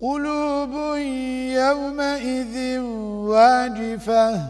قلوب يومئذ واجفة.